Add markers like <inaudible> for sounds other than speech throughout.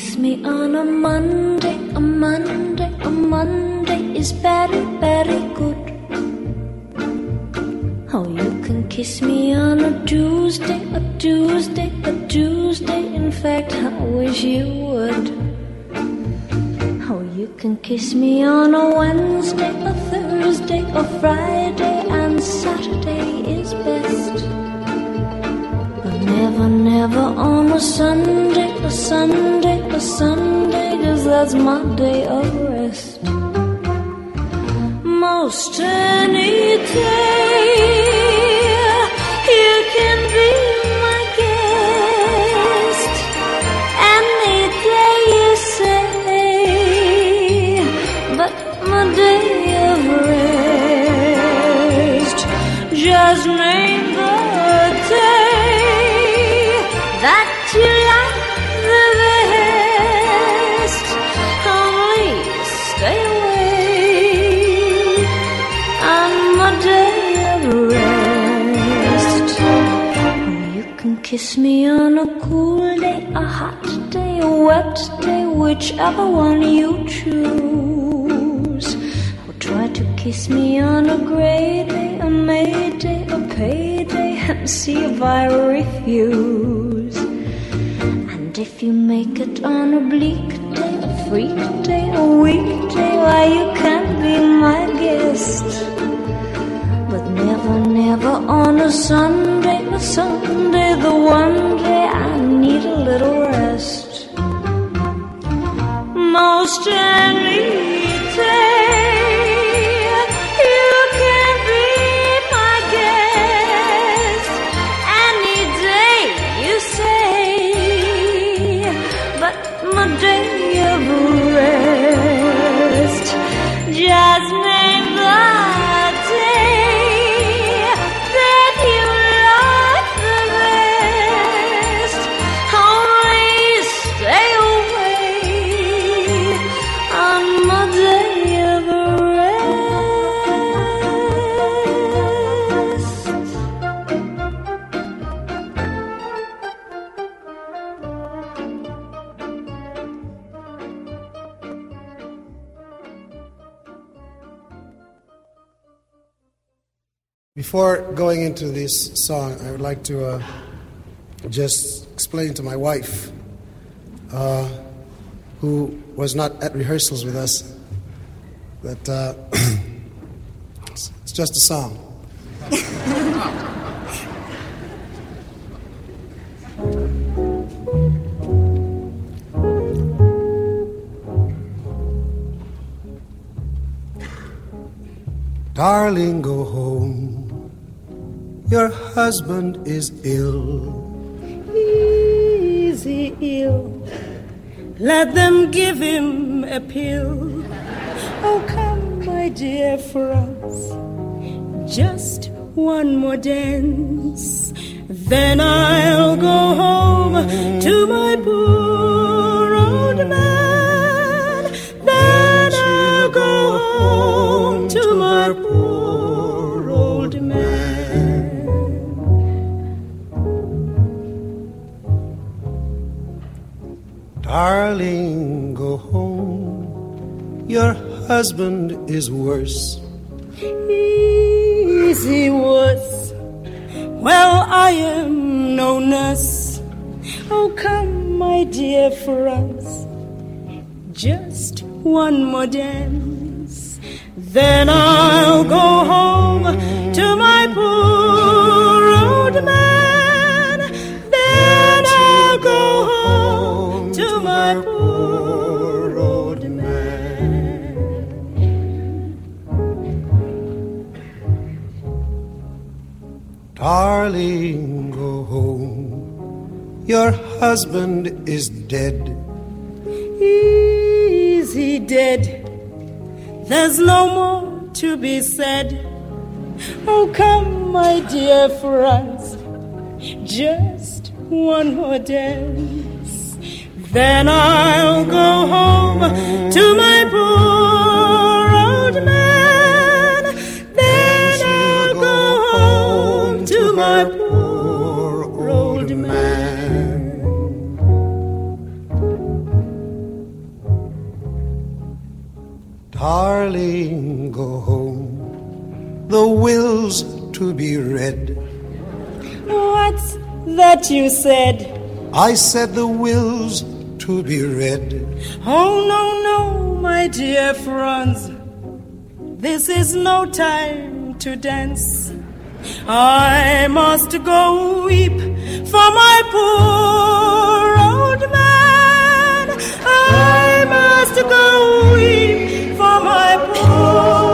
kiss me on a Monday, a Monday, a Monday is very, very good. Oh, you can kiss me on a Tuesday, a Tuesday, a Tuesday. In fact, I wish you would. Oh, you can kiss me on a Wednesday, a Thursday, a Friday, But never, never on a Sunday, a Sunday, a Sunday, cause that's my day of rest. Most any day, whichever one you choose. Or try to kiss me on a gray day, a May day, a payday, and see if I refuse. And if you make it on a bleak day, a freak day, a weekday, why you can't be my guest. But never, never on a Sunday, a Sunday, Before going into this song, I would like to uh, just explain to my wife, uh, who was not at rehearsals with us, that uh, <coughs> it's it's just a song. <laughs> Darling, go home. Your husband is ill. Easy ill. Let them give him a pill. Oh, come, my dear Franz. Just one more dance. Then I'll go home to my poor old man. Darling, go home. Your husband is worse. easy worse? Well, I am no nurse. Oh, come, my dear Franz, just one more dance. Then I'll go home to my poor old man. Darling, go home. Your husband is dead. Easy dead. There's no more to be said. Oh, come, my dear Franz, just one more dance. Then I'll go home to my you said. I said the will's to be read. Oh, no, no, my dear Franz. This is no time to dance. I must go weep for my poor old man. I must go weep for my poor.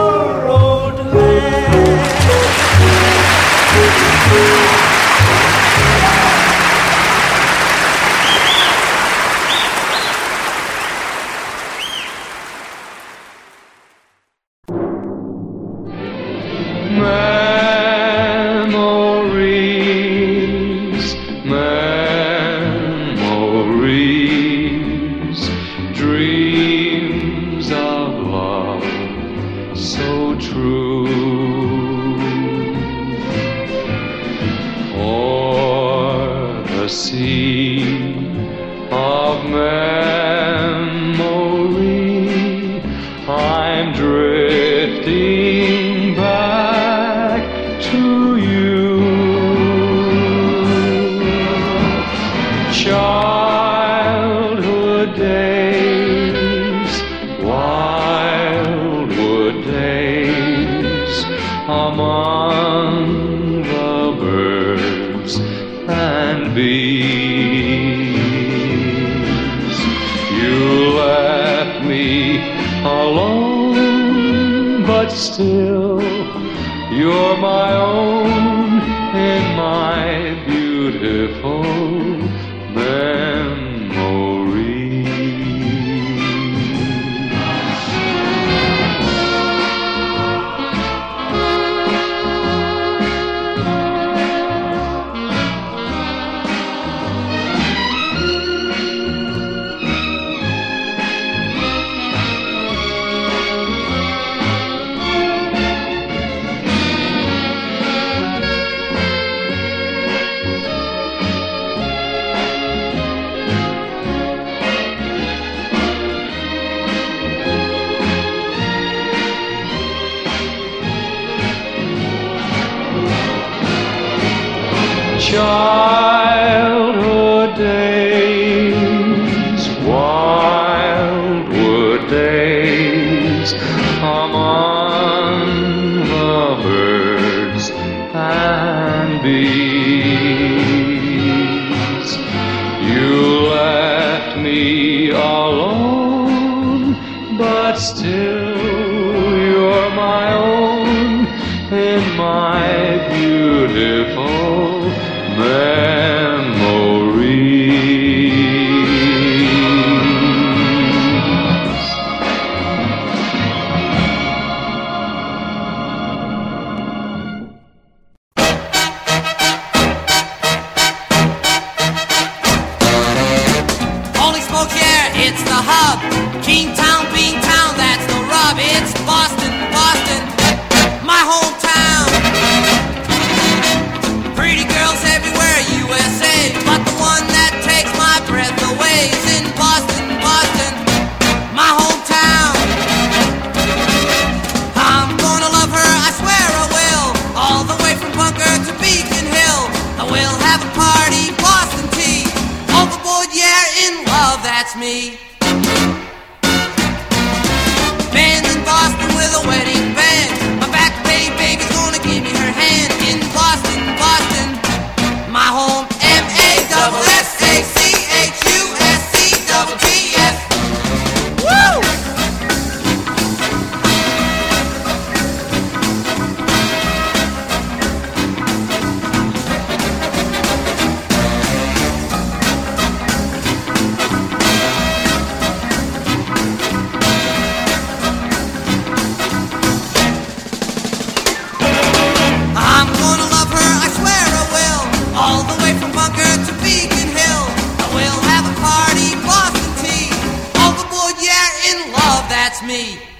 me.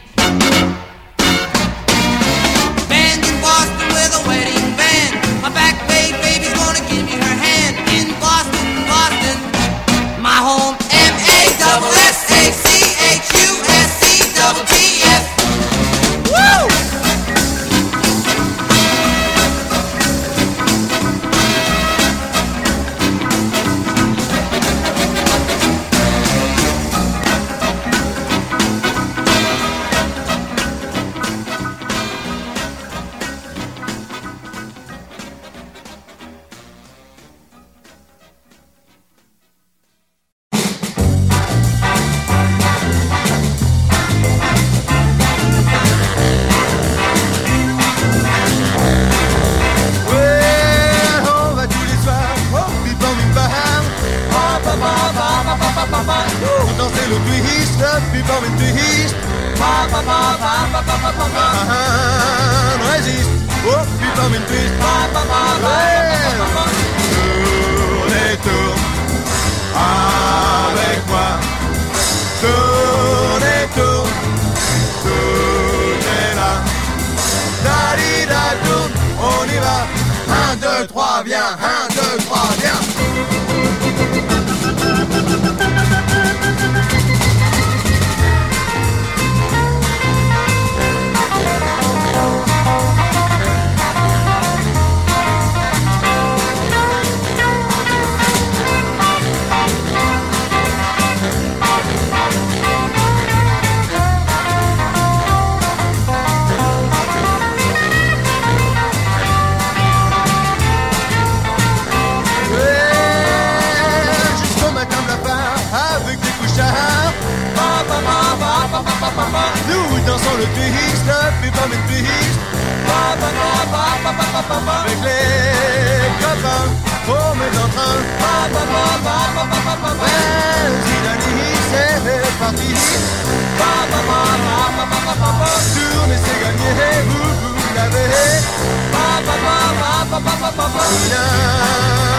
Marina,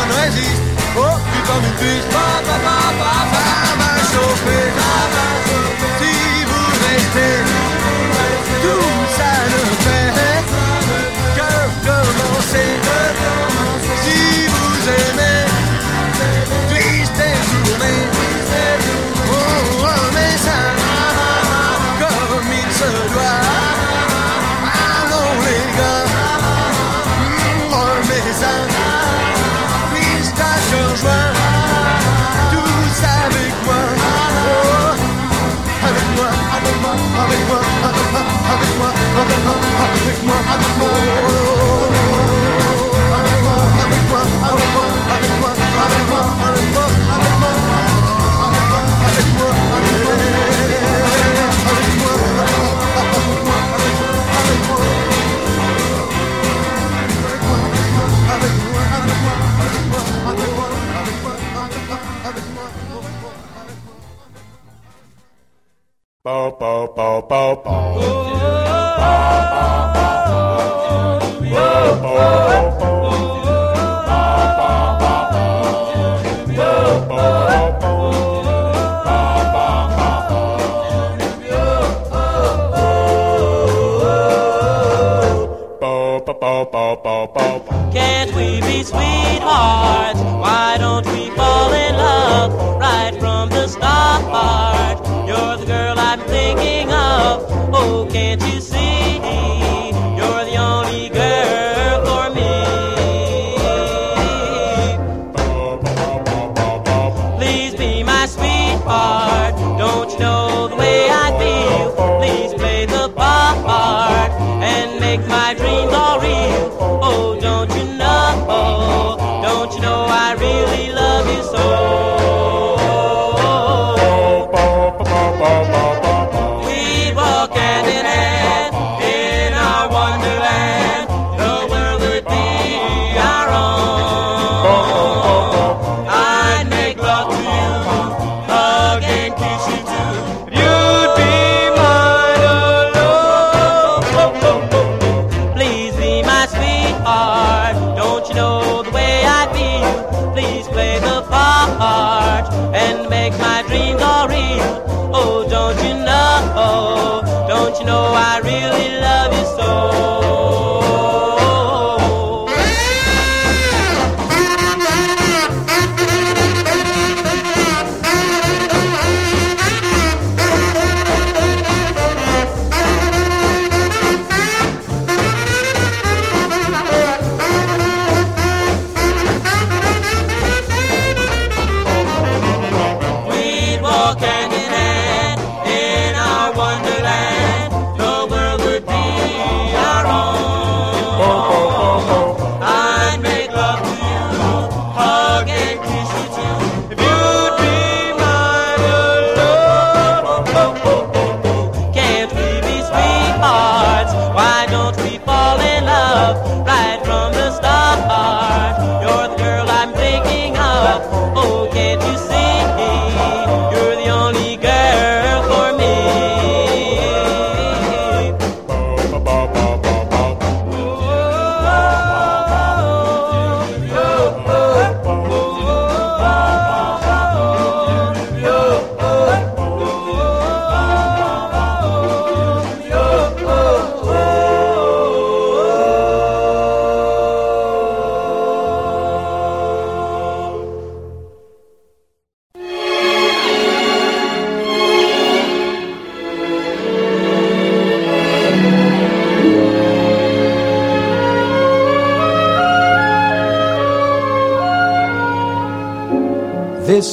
não existe. Oh, que me fiz. avec moi, avec moi, avec moi. Avec moi, avec moi, avec moi, avec moi, avec moi, avec moi, avec moi. Avec moi, avec moi, avec moi, avec moi, avec moi, avec moi. Bow, bow, bow, bow, bow. Can't we be sweethearts? Why don't we fall in love right from the start? You're the girl I'm thinking of. Oh, can't you?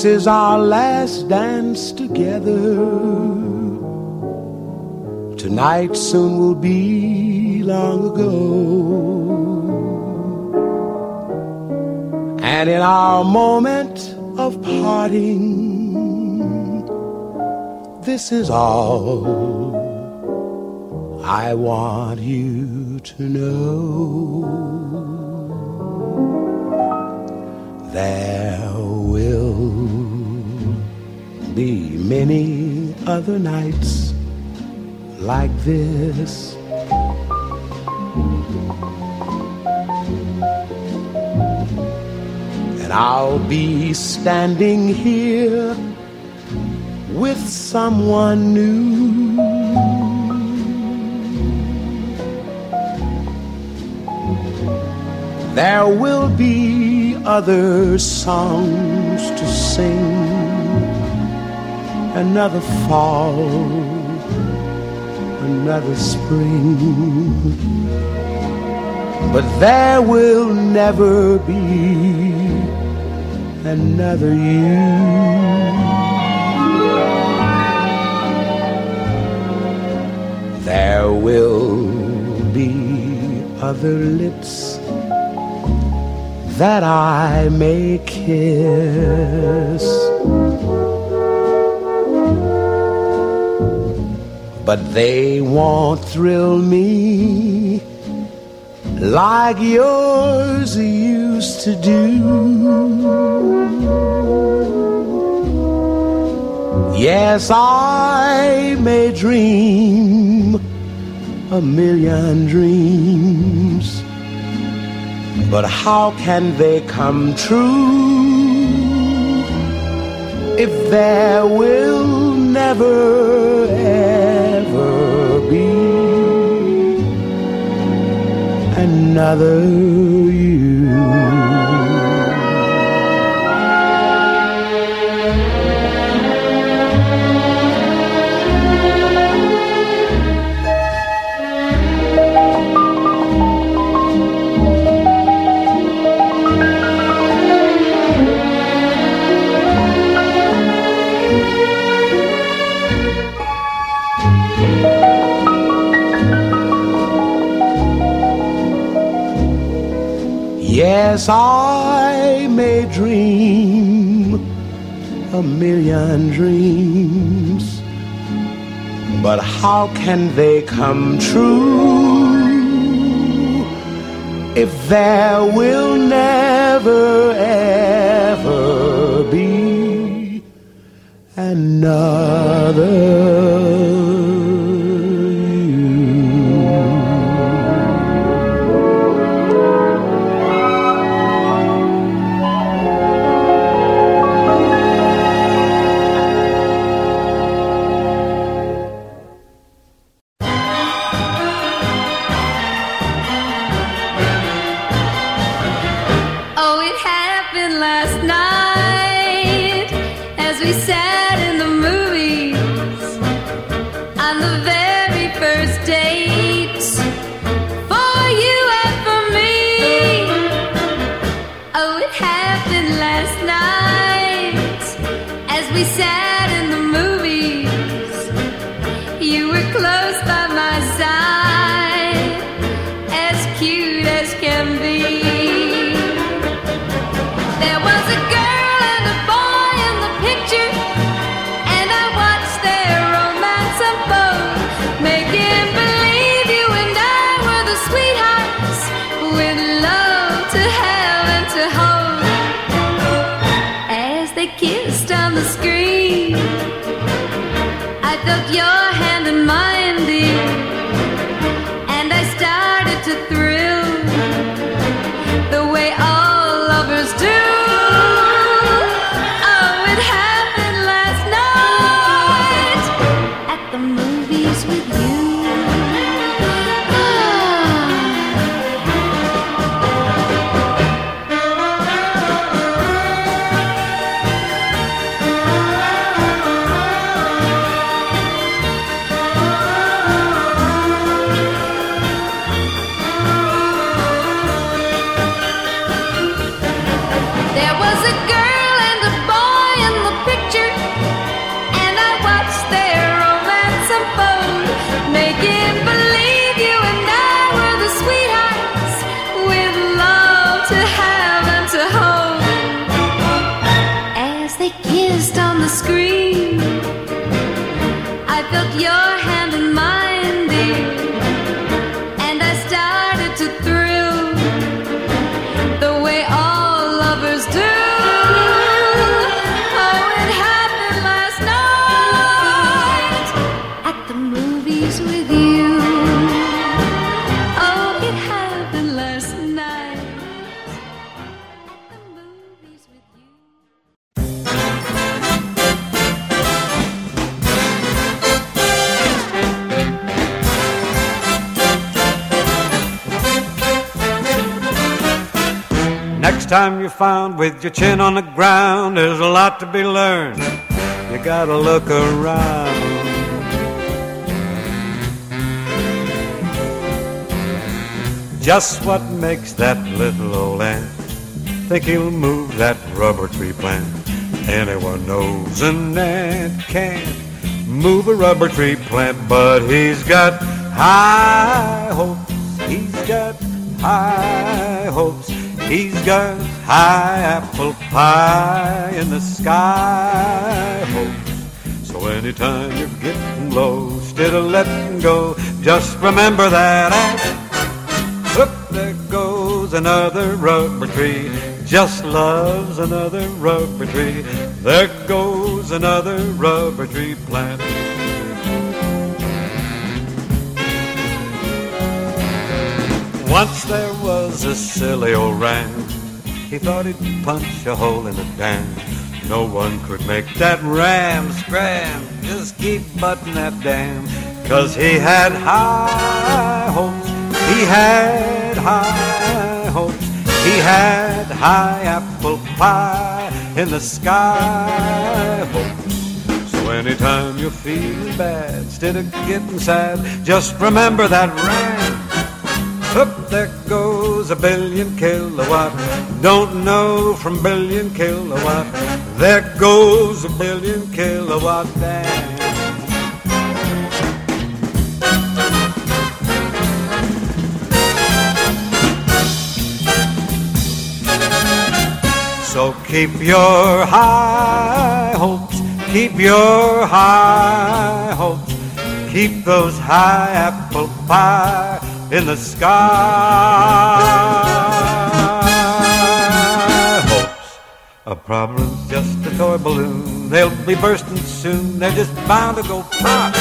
This is our last dance together. Tonight soon will be long ago. And in our moment of parting, this is all I want you to know. Many other nights like this. And I'll be standing here with someone new. There will be other songs to sing, another fall, another spring. But there will never be another you. There will be other lips that I may kiss. But they won't thrill me like yours used to do. Yes, I may dream a million dreams, but how can they come true if there will never another you? Yes, I may dream a million dreams, but how can they come true if there will never ever be another? Next time you're found with your chin on the ground, there's a lot to be learned. You gotta look around. Just what makes that little old ant think he'll move that rubber tree plant? Anyone knows an ant can't move a rubber tree plant, but he's got high hopes. He's got high hopes. He's got high apple pie in the sky hopes. So anytime you're getting low, instead of letting go, just remember that. Look, there goes another rubber tree. Just loves another rubber tree. There goes another rubber tree plant. Once there was a silly old ram. He thought he'd punch a hole in a dam. No one could make that ram scram. Just keep butting that dam. Cause he had high hopes. He had high hopes. He had high apple pie in the sky hopes. So anytime you're feeling bad, instead of getting sad, just remember that ram. Up there goes a billion kilowatt. Don't know from billion kilowatt. There goes a billion kilowatt dam. So keep your high hopes, keep your high hopes, keep those high apple pie in the sky. Hopes, a problem's just a toy balloon. They'll be bursting soon. They're just bound to go pop.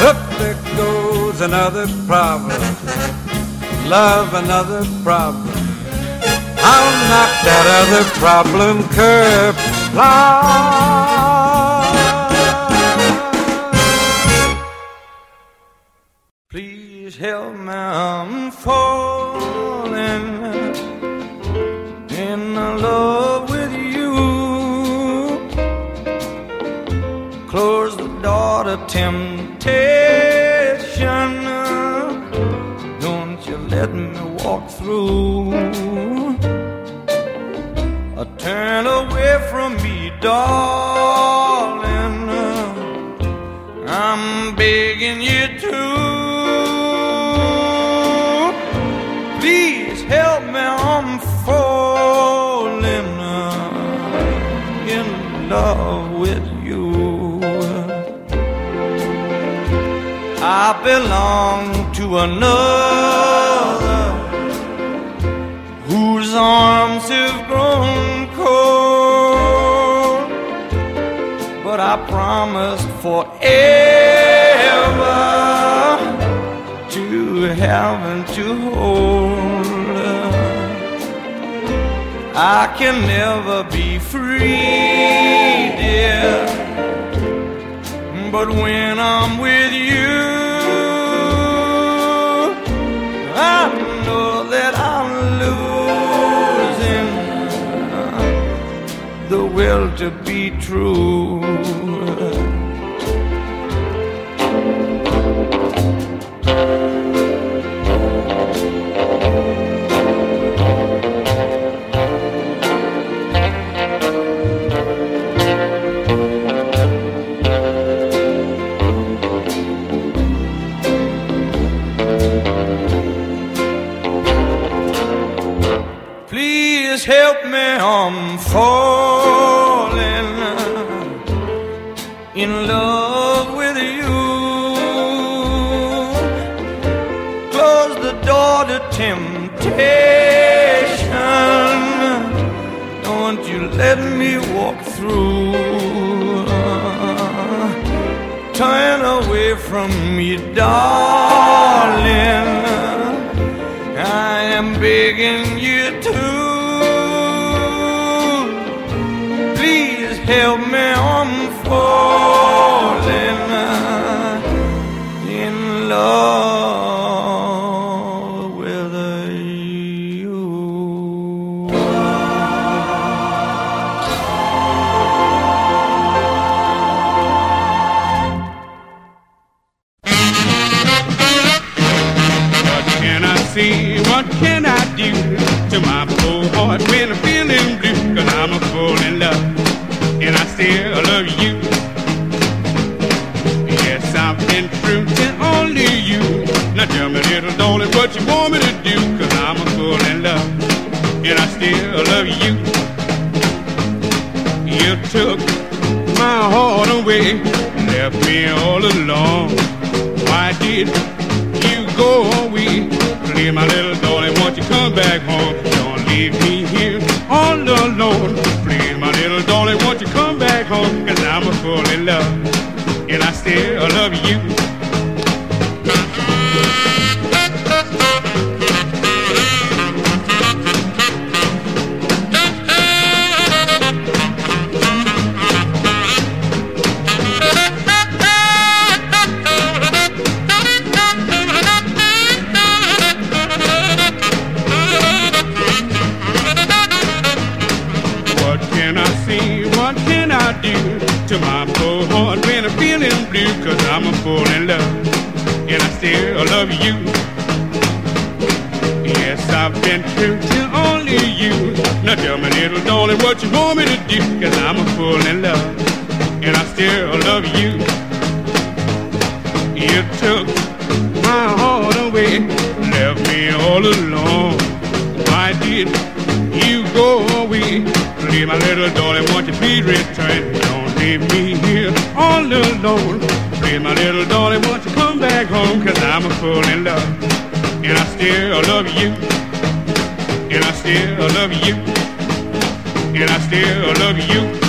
Up there goes another problem. Love another problem. I'll knock that other problem curb. Please help me, I'm falling in love with you. Close the door to temptation. Don't you let me walk through. Uh, Turn away from me, darling. I'm begging you to. In love with you. I belong to another whose arms have grown cold. But I promised forever to have and to hold. I can never be free, dear. But when I'm with you, I know that I'm losing the will to be true. walk through. Uh, turn away from me, darling. have been all alone. Why did you go away? Leave my little darling, won't you come back home? Don't leave me here all alone. Please, my little darling, won't you come back home? Cause I'm a fool in love, and I still love you. still love you. And I still love you. And I still love you.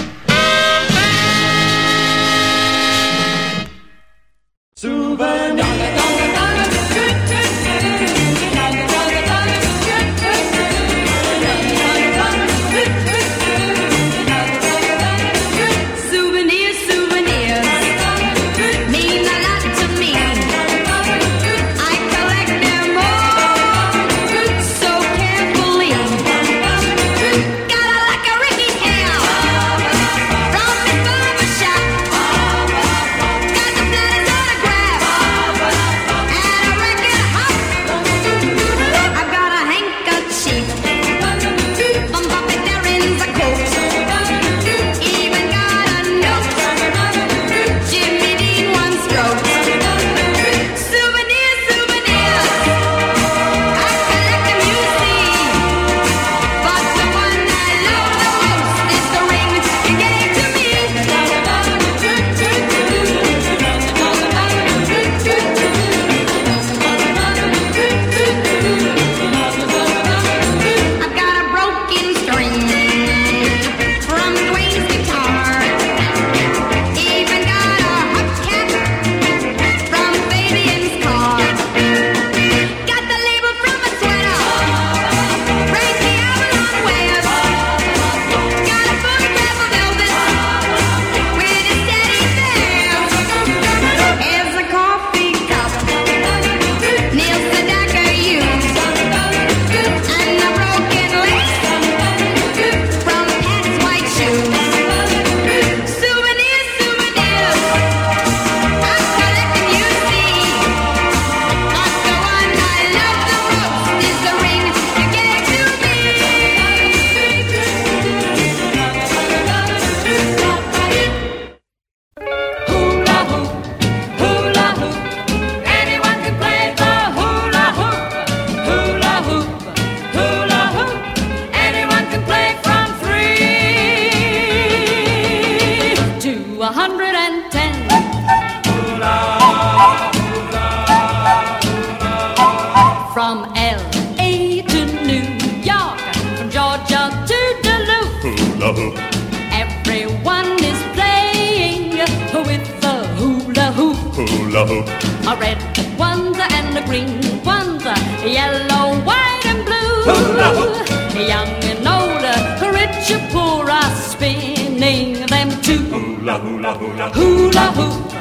hula hoop,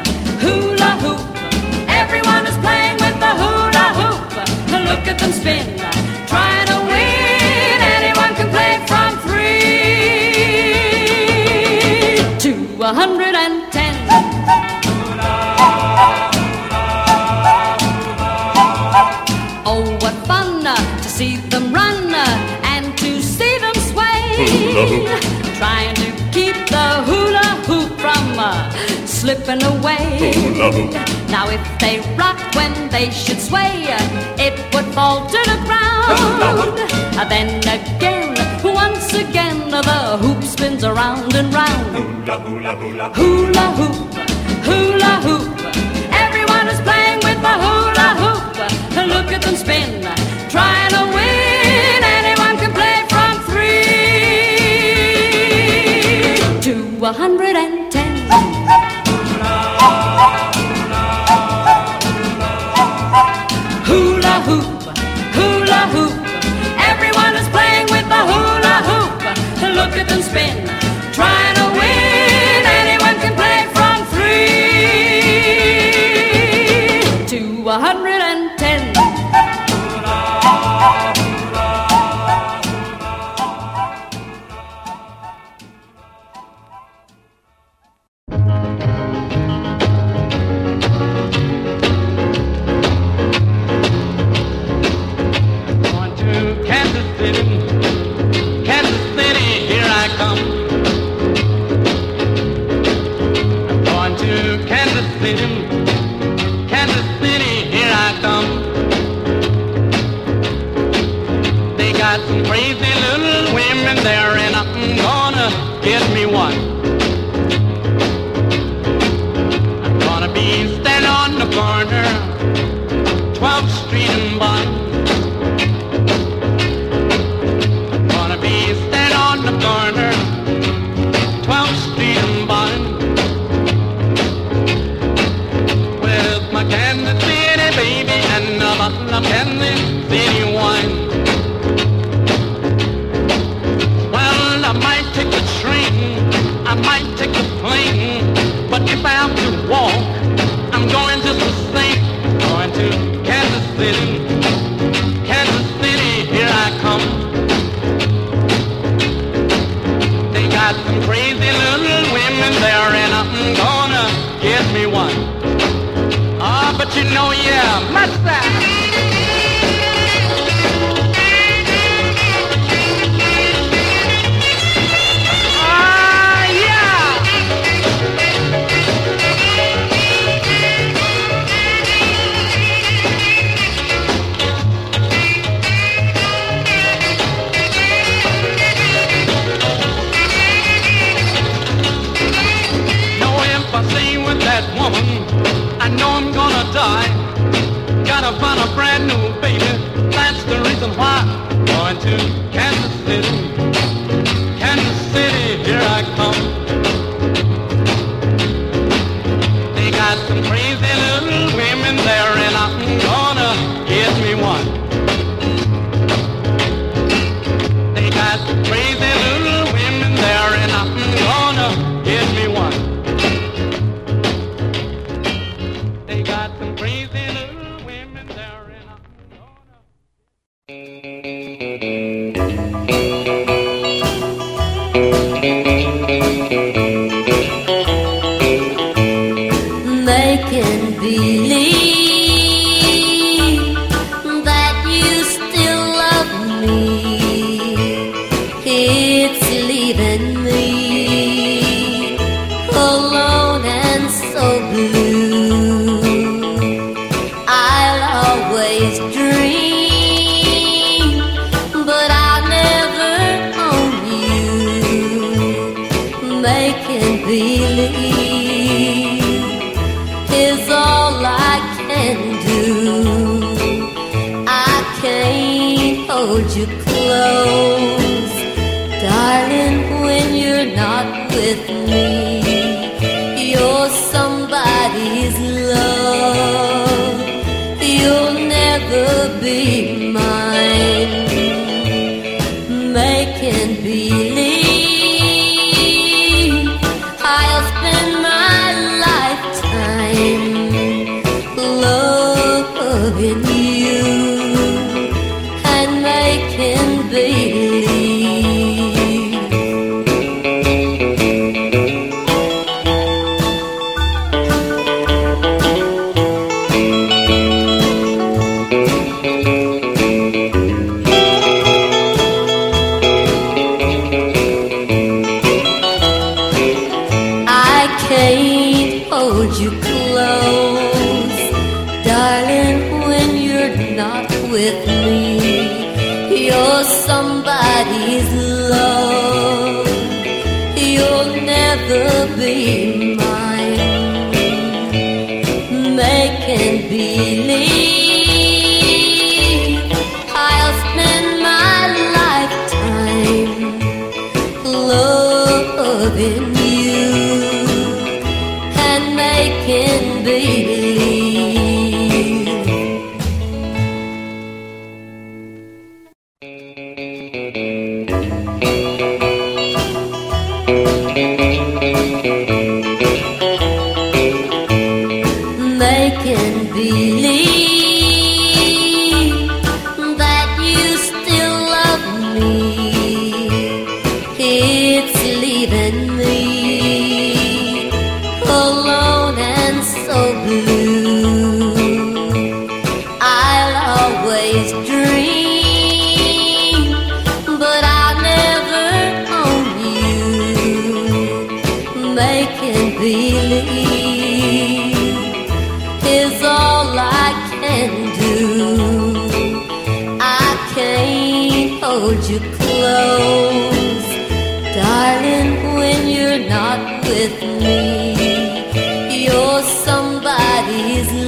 hula hoop. Everyone is playing with the hula hoop. Look at them spin. away. Oh, now if they rock when they should sway, it would fall to the ground. <laughs> Oh, then again, once again, the hoop spins around and round. Hula, hula, hula. Hula hoop, hula hoop. Everyone is playing with the hula hoop. Look at them spin, trying to win. Anyone can play from three to a hundred and and spin. is all I can do. I can't hold you close, darling, when you're not with me. Darling, when you're not with me. You're somebody's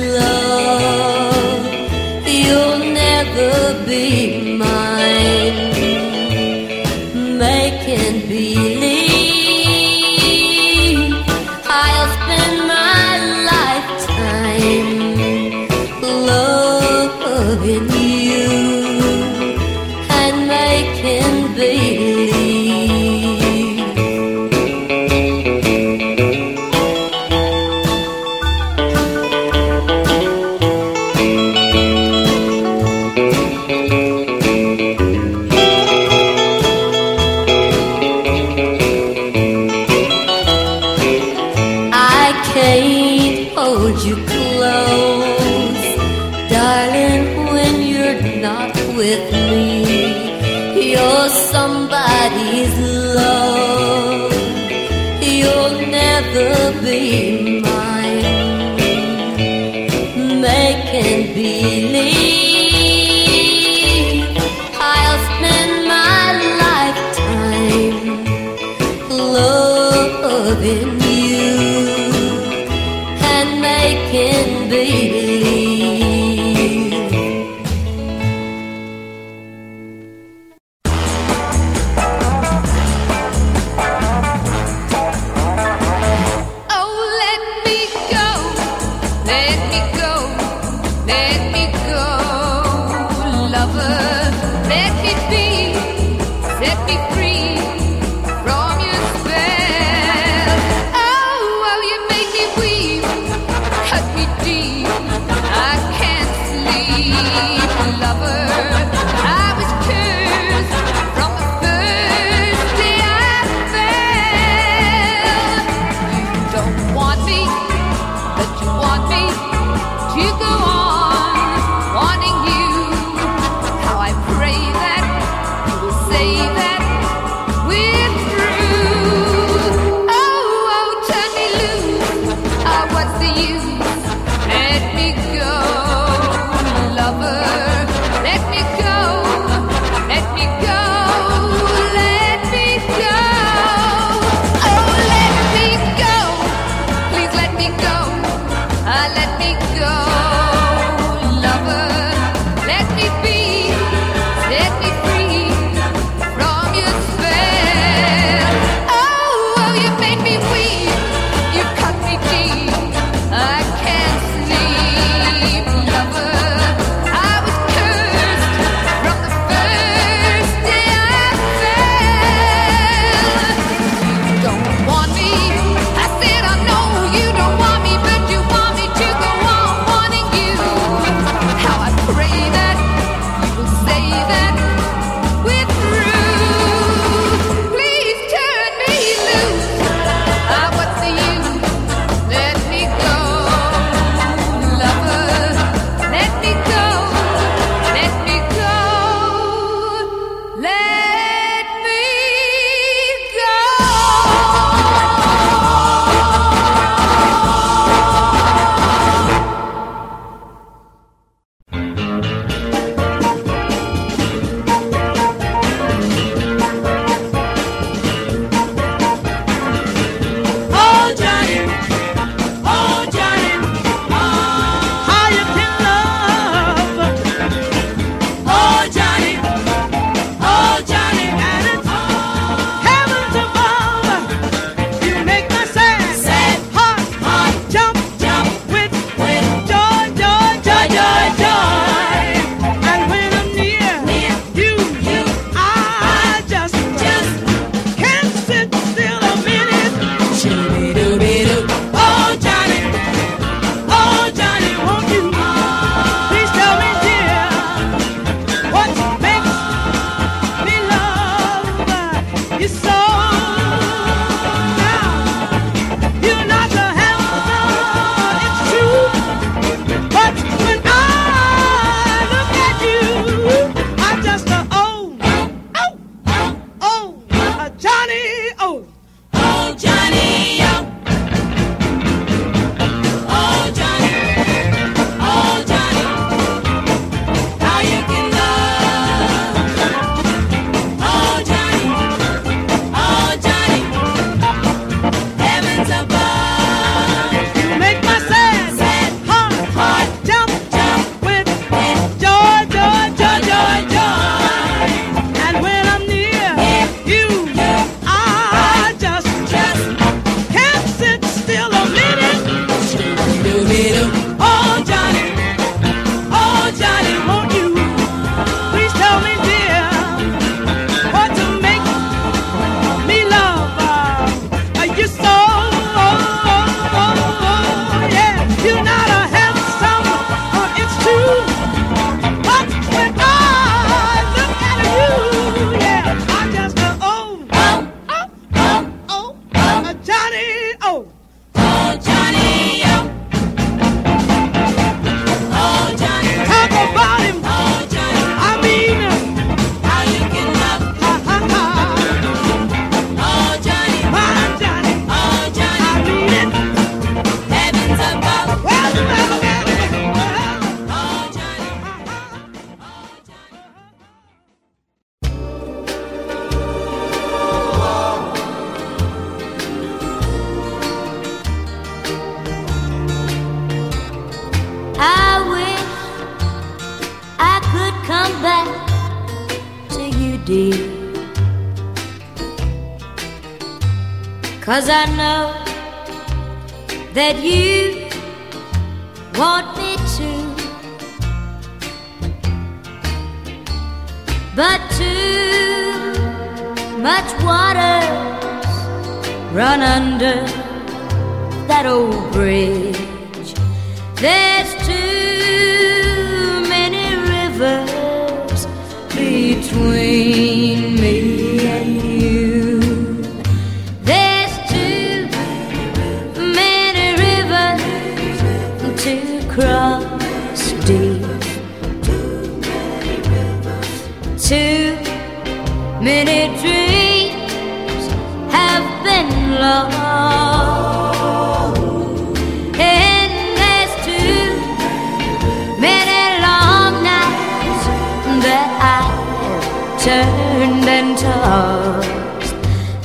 turned and tossed.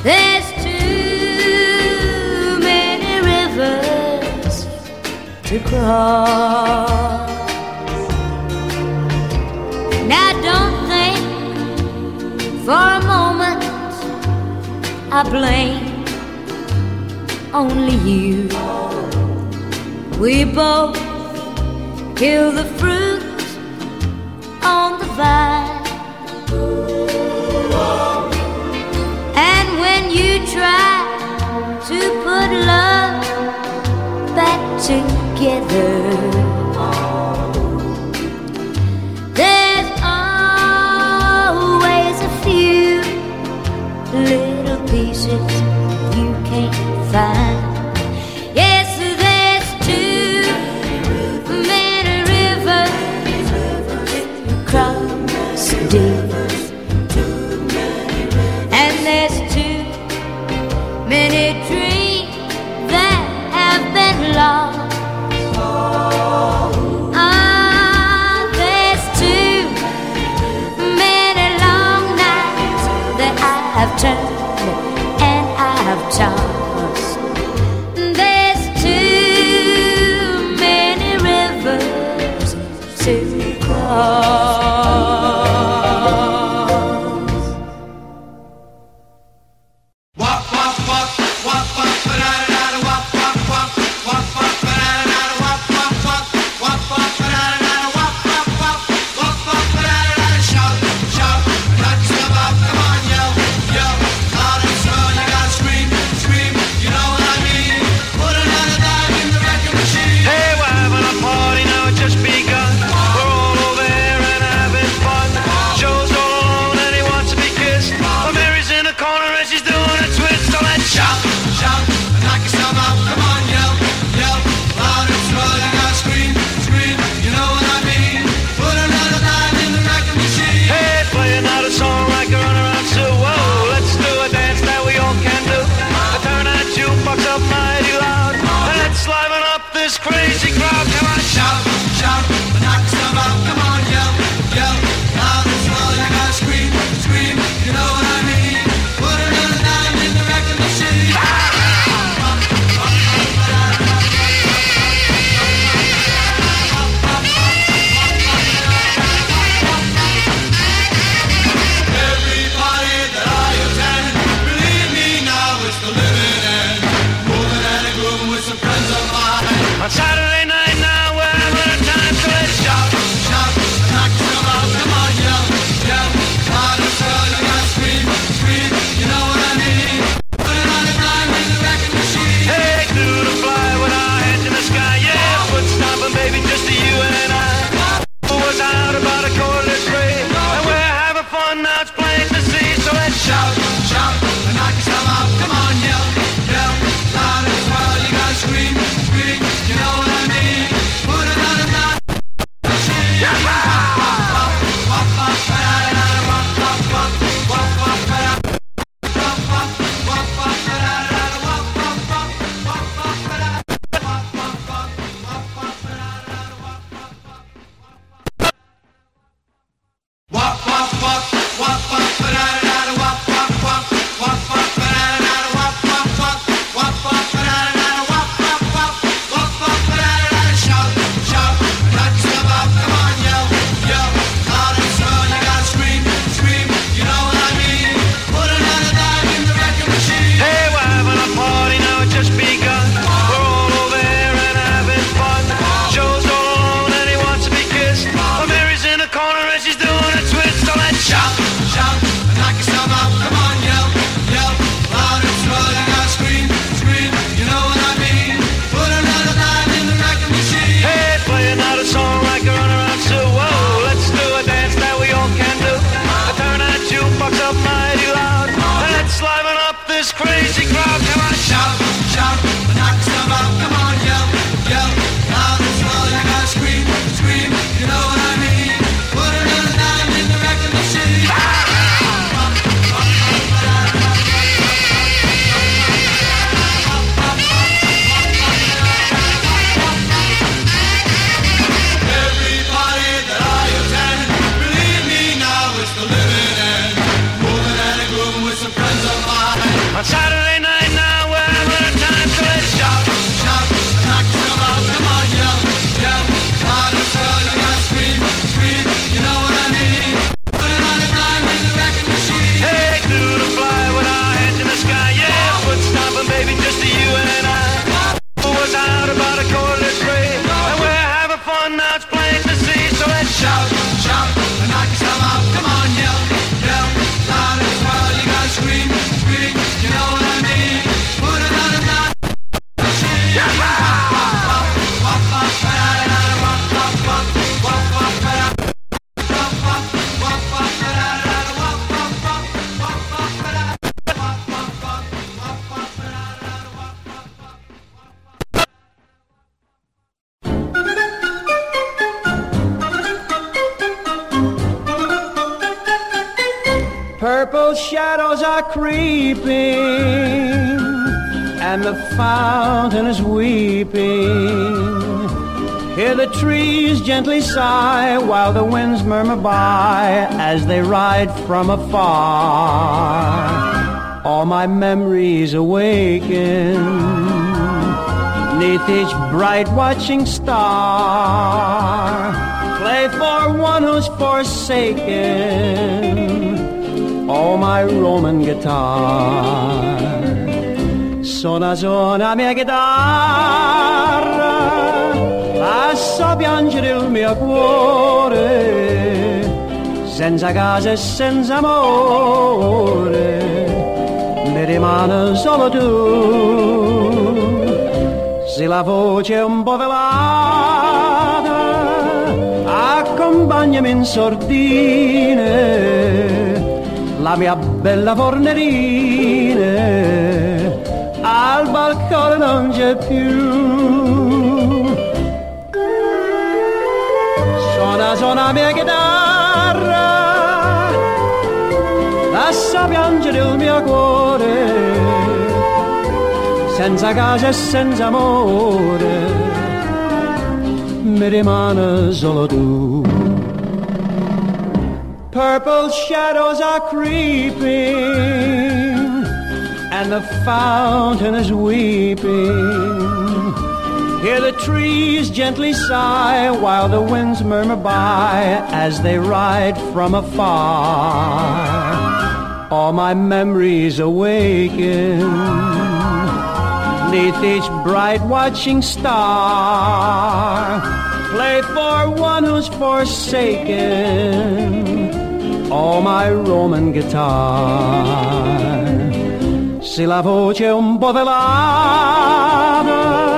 There's too many rivers to cross. Now don't think for a moment I blame only you. We both kill the fruit on the vine. try to put love back together. There's always a few little pieces. shout gently sigh while the winds murmur by as they ride from afar. All my memories awaken neath each bright watching star. Play for one who's forsaken. Oh, my Roman guitar. Suona, suona mia chitarra, lascia piangere il mio cuore, senza casa e senza amore, mi rimane solo tu. Se la voce è un po' velata, accompagnami in sordine, la mia bella fornerina, al balcone non c'è più. Chitarra, lascia piangere il mio cuore senza casa e senza amore, mi rimane solo tu. Purple shadows are creeping, and the fountain is weeping. Hear the trees gently sigh while the winds murmur by as they ride from afar. All my memories awaken beneath each bright watching star. Play for one who's forsaken. Oh, my Roman guitar. Se la voce un po' velata,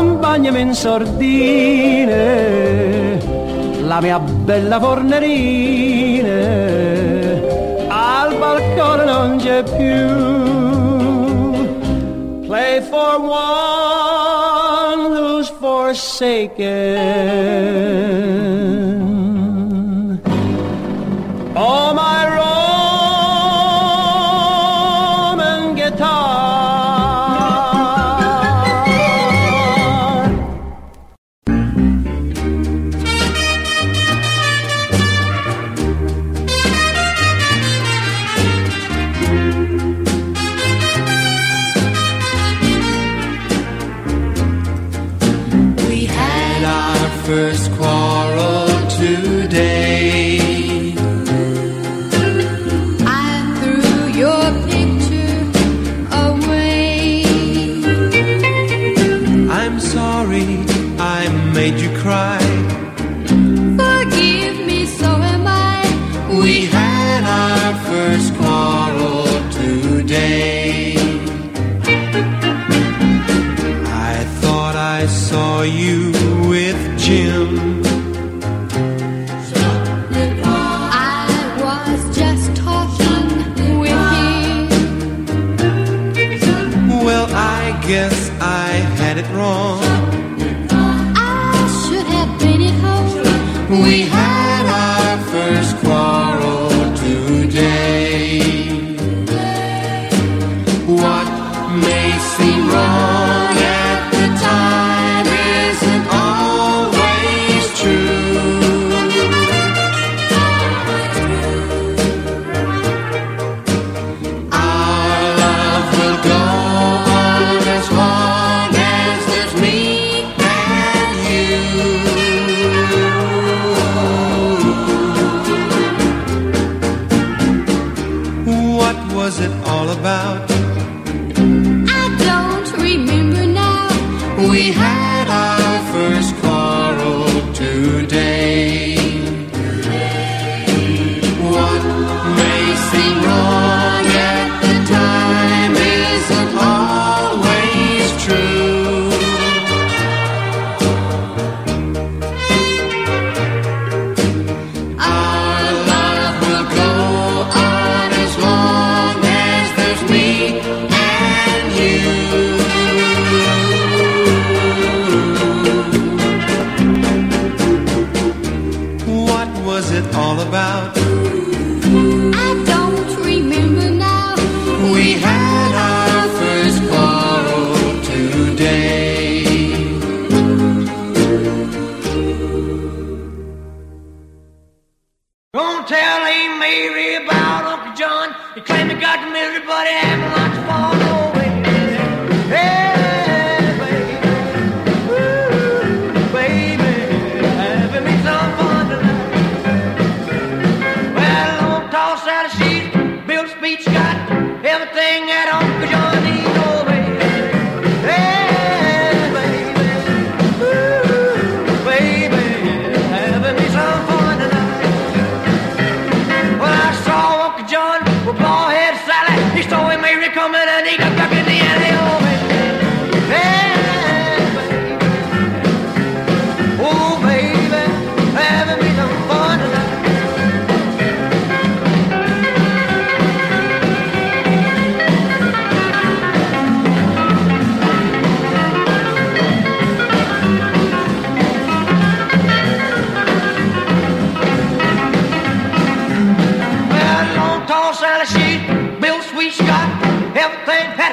accompagnami in sordine, la mia bella fornerina, al balcone non c'è più. Play for one who's forsaken.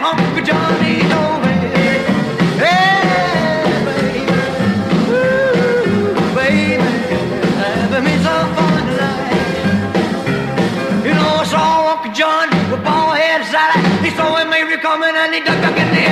Uncle John needs. Oh, baby. Ooh, baby. Having me some fun tonight. You know, I saw Uncle John with. He saw Mary coming and he ducked duck in the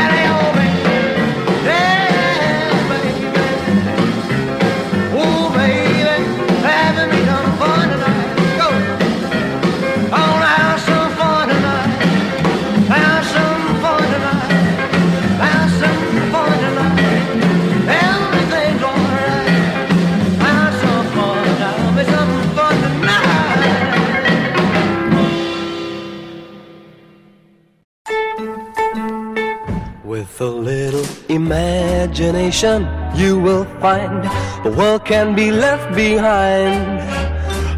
imagination, you will find the world can be left behind.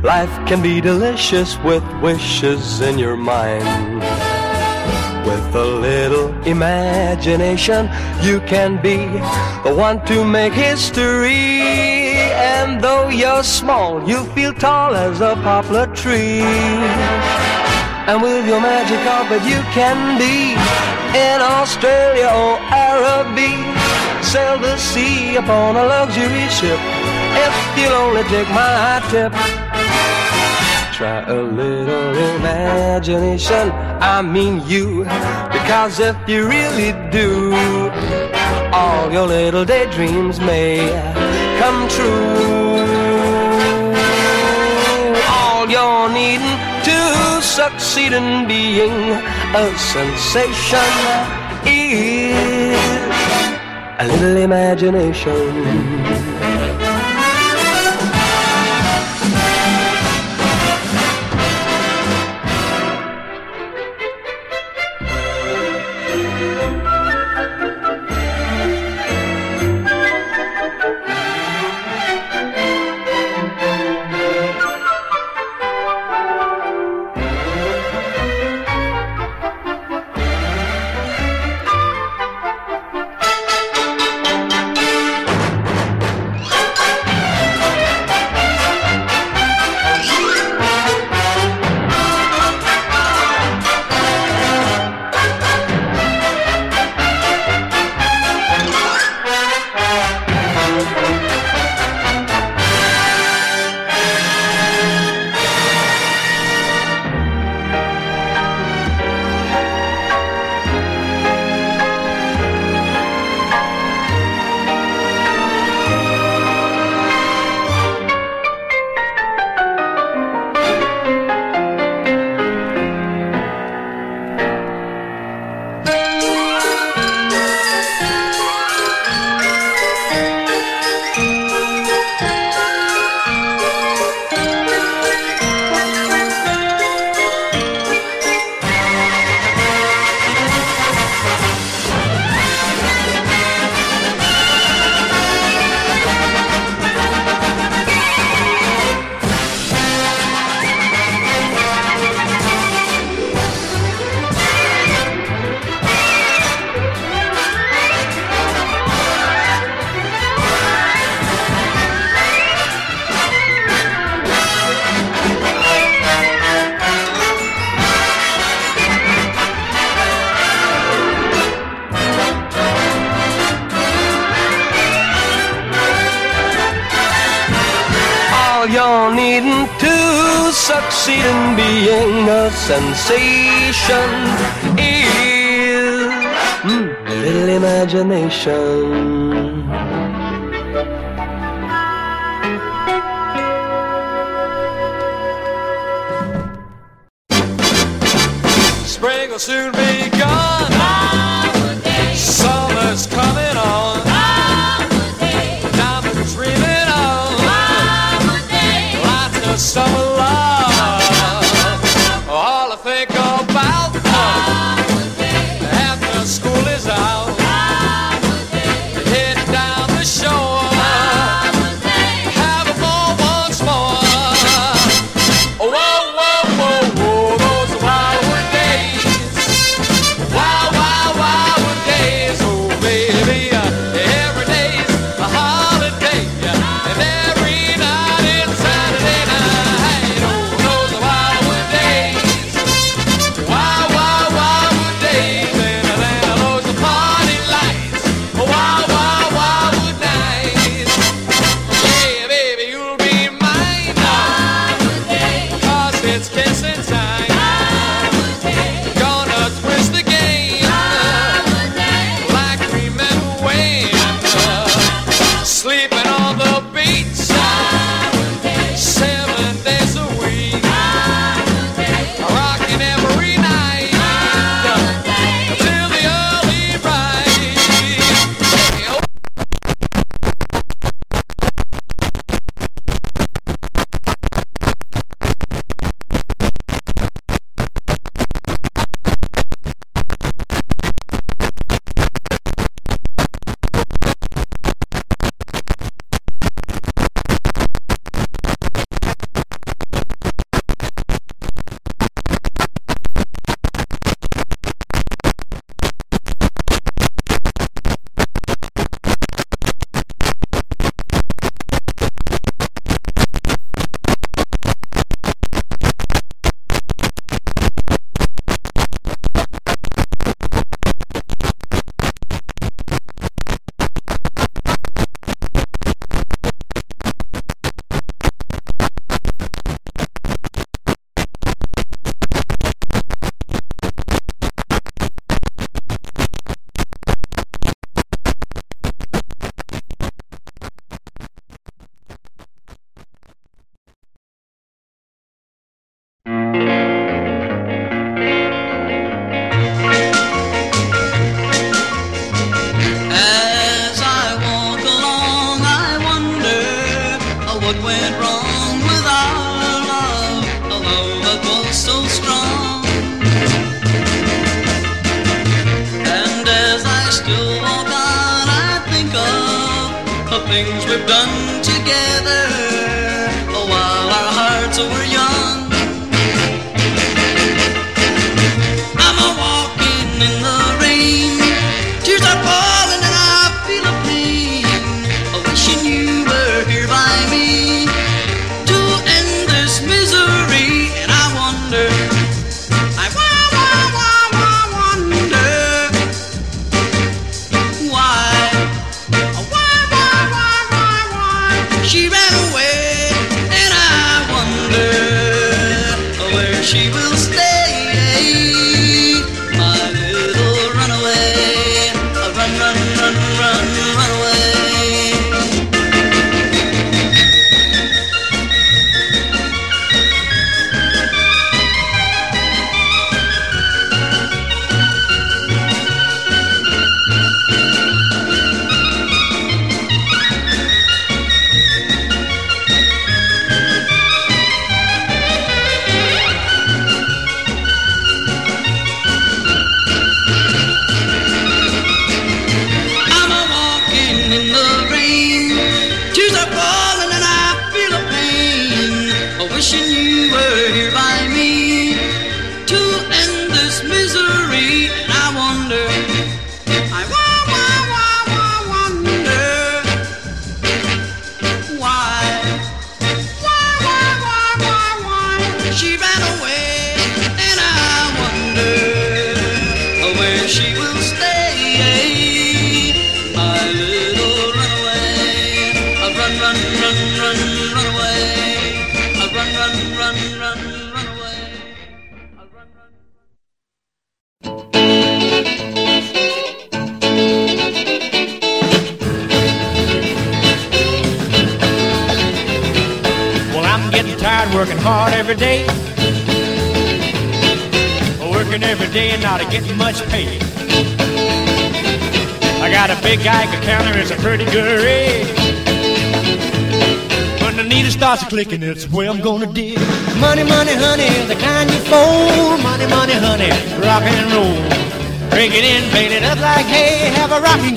Life can be delicious with wishes in your mind. With a little imagination, you can be the one to make history. And though you're small, you feel tall as a poplar tree. And with your magic carpet, you can be in Australia or Araby. Sail the sea upon a luxury ship. If you'll only take my tip. Try a little imagination, I mean you. Because if you really do, all your little daydreams may come true. All you're needing to succeed in being a sensation is a little imagination.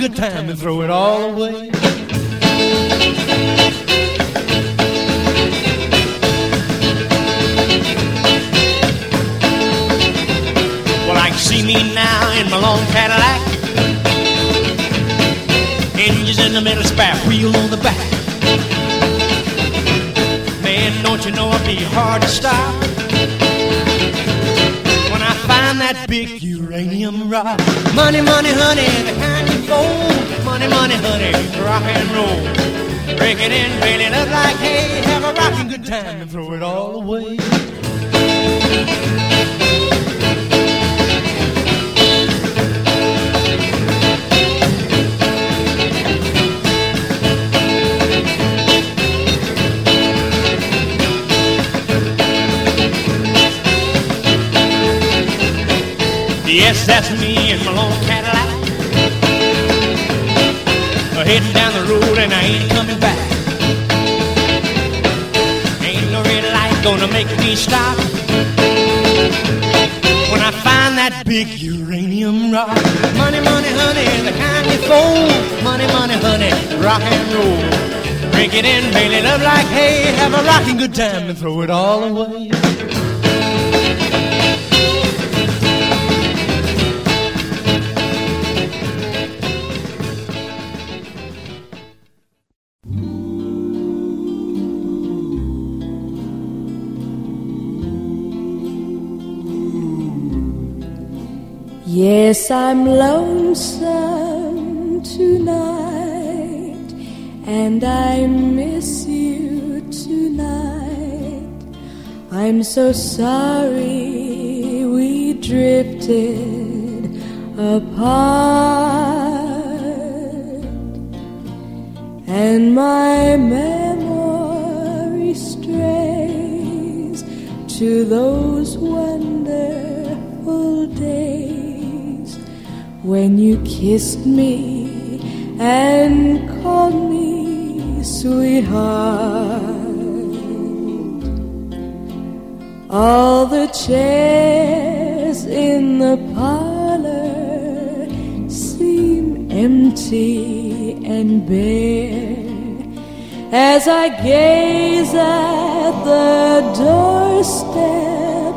Good time and throw it all away. Well, I can see me now in my long Cadillac. Hinges in the middle, spare wheel on the back. Man, don't you know it'd be hard to stop when I find that big uranium rock. Money, money, honey, the kind fold. Money, money, honey, rock and roll. Break it in, bail it up like hay. Have a rocking good time and throw it all away. Yes, that's me in my long Cadillac. Uh, Heading down the road and I ain't coming back. Ain't no red light gonna make me stop. When I find that big uranium rock. Money, money, honey, the kind you fold. Money, money, honey, rock and roll. Drink it in, bail it up like hay. Have a rocking good time and throw it all away. Yes, I'm lonesome tonight, and I miss you tonight. I'm so sorry we drifted apart, and my memory strays to those wonderful days when you kissed me and called me sweetheart. All the chairs in the parlor seem empty and bare as I gaze at the doorstep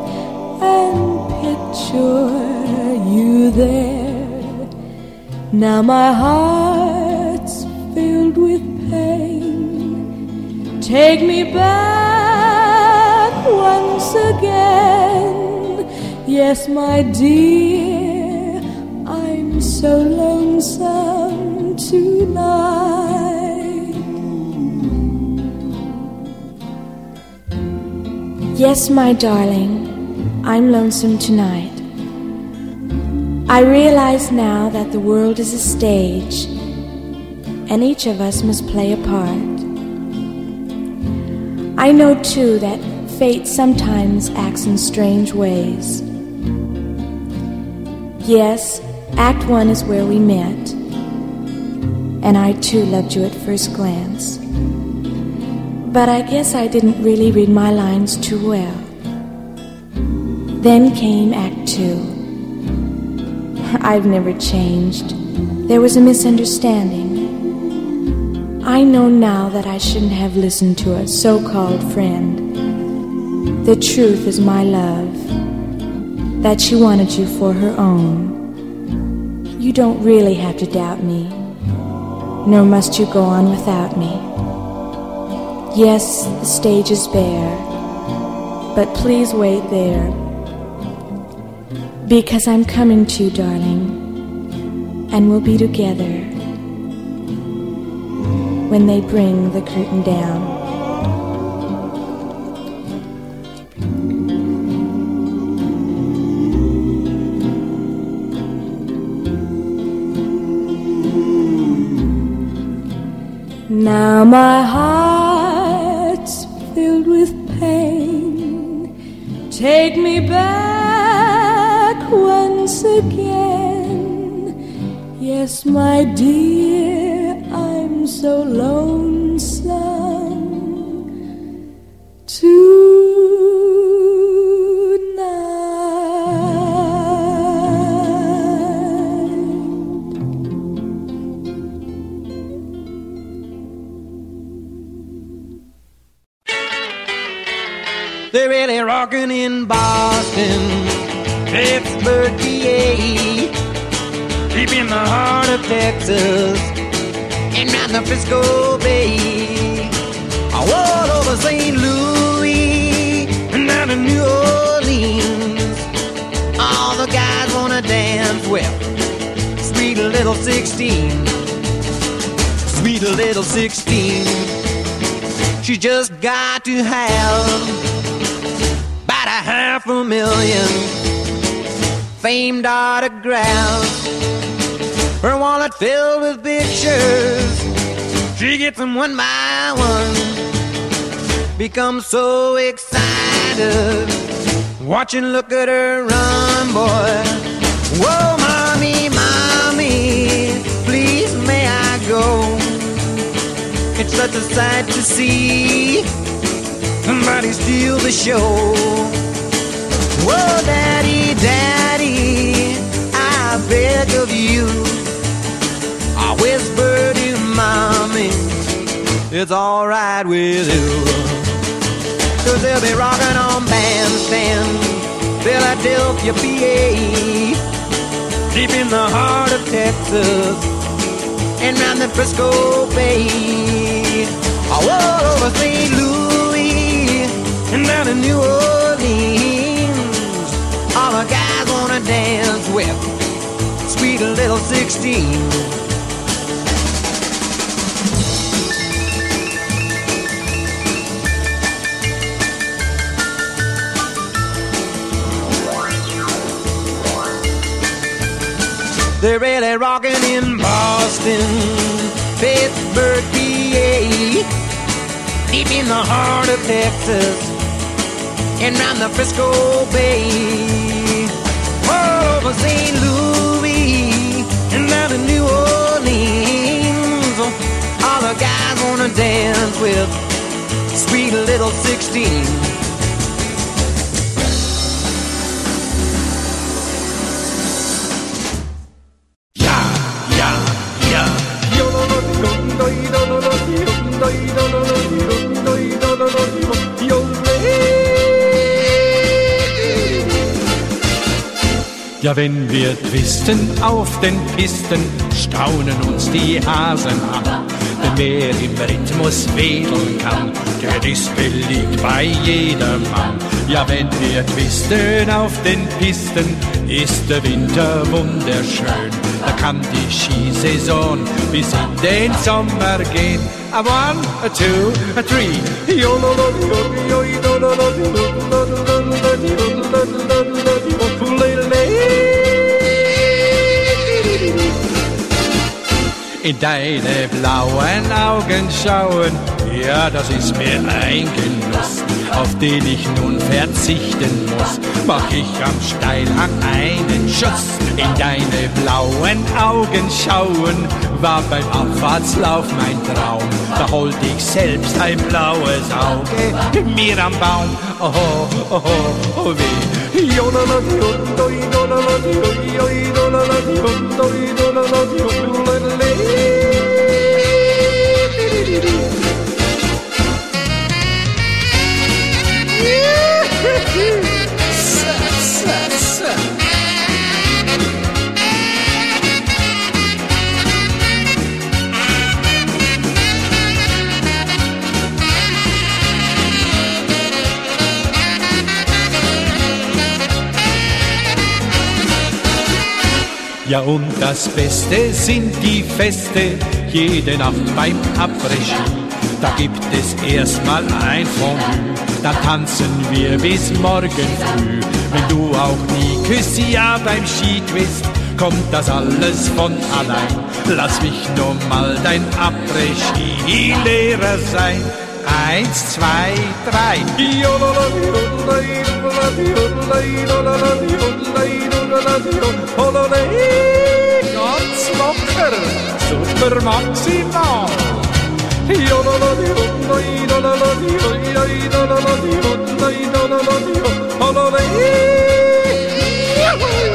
and picture you there. Now my heart's filled with pain. Take me back once again. Yes, my dear, I'm so lonesome tonight. Yes, my darling, I'm lonesome tonight. I realize now that the world is a stage, and each of us must play a part. I know too that fate sometimes acts in strange ways. Yes, Act One is where we met, and I too loved you at first glance. But I guess I didn't really read my lines too well. Then came Act Two. <laughs> I've never changed. There was a misunderstanding. I know now that I shouldn't have listened to a so called friend. The truth is my love, that she wanted you for her own. You don't really have to doubt me, nor must you go on without me. Yes, the stage is bare, but please wait there because I'm coming to you, darling, and we'll be together when they bring the curtain down. Now my heart's filled with pain. Take me back once again. Yes, my dear, I'm so lonesome. Tonight. They're really rocking in Boston, Pittsburgh, PA, deep in the heart of Texas, and round the Frisco Bay, I all over St. Louis, and down to New Orleans. All the guys wanna dance with sweet little 16, sweet little 16. She just got to have about a half a million famed autographs. Her wallet filled with pictures. She gets them one by one. Becomes so excited. Watching, look at her run, boy. Whoa, mommy, mommy, please may I go? It's such a sight to see. Somebody steal the show. Whoa, daddy, daddy, beg of you. I whisper to mommy, it's alright with you. Cause they'll be rocking on bandstand, Philadelphia, PA, deep in the heart of Texas, and round the Frisco Bay. All over St. Louis and down in New Orleans. All the guys wanna dance with sweet little 16. They're really rocking in Boston, Pittsburgh, PA, deep in the heart of Texas, and round the Frisco Bay, over St. Louis, down to New Orleans. All the guys wanna dance with sweet little 16. Ja, wenn wir twisten auf den Pisten, staunen uns die Hasen an. Denn wer im Rhythmus wedeln kann, der ist beliebt bei jedermann. Ja, wenn wir twisten auf den Pisten, ist der Winter wunderschön. Da kann die Skisaison bis in den Sommer gehen. A one, a two, a three. In deine blauen Augen schauen, ja, das ist mir ein Genuss, auf den ich nun verzichten muss. Mach ich am Steilhang einen Schuss. In deine blauen Augen schauen, war beim Abfahrtslauf mein Traum. Da holt ich selbst ein blaues Auge mir am Baum. Oh, oh, oh, oh, weh. Ja, und das Beste sind die Feste, jede Nacht beim Après-Ski. Da gibt es erstmal ein Fondue, dann tanzen wir bis morgen früh. Wenn du auch nie küsst, ja beim Skitwist, kommt das alles von allein. Lass mich nur mal dein Après-Ski-Lehrer sein. Eins, zwei, drei. Ganz locker, super maximal. Yahoo!